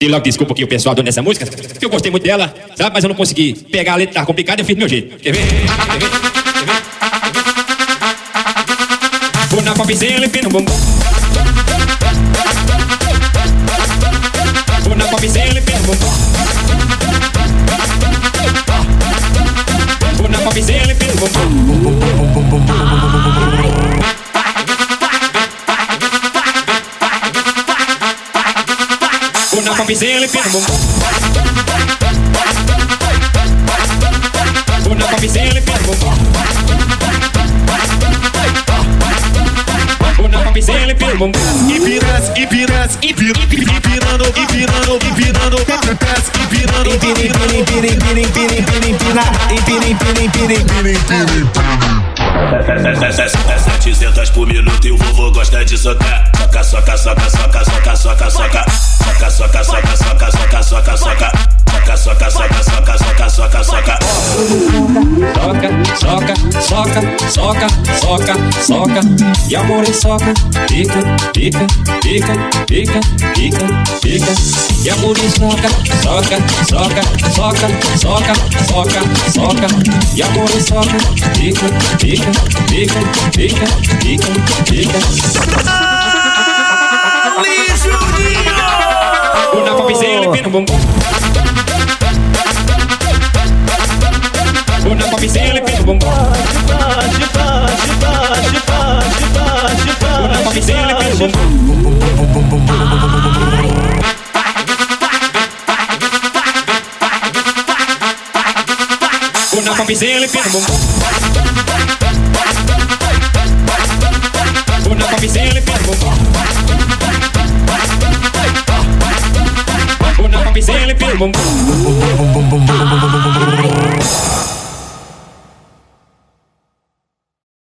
E logo desculpa aqui o pessoal dando essa música, que eu gostei muito dela, sabe? Mas eu não consegui pegar a letra, tá complicada, eu fiz do meu jeito. Quer ver? Quer ver? Vou na popzela e no bumbum. Vou na popzela e no bumbum. Vou na popzela e no bumbum. con la camiseta le pega bom Con la camiseta le pega bom Con la camiseta le pega bom E piras, e piras, e pir, e pirando, e pirando, e pirando, pepepes, e pirando, e pirando, e pirando, e pirando, e pirando, e pirando, e pirando, e pirando, e pirando, e pirando, 700 por minuto e o vovô gosta de socar. Soca, soca, soca, soca, soca, soca, soca. Soca, soca, soca, soca, soca, soca, soca. Soca, soca, soca, soca, soca, soca, soca. Soca, soca, soca, soca, soca, soca. E amor e soca. Pica, pica, pica, pica, pica, pica. E amor e soca. Soca, soca, soca, soca, soca, soca. E a muriçoca fica, fica, fica, fica, fica, fica. Ali, Juninho! Una papizinha, ele pina o bumbum. Una papizinha, ele pina o bumbum. Una. con la camiseta le pega bom Con la camiseta le pega bom Con la camiseta le pega bom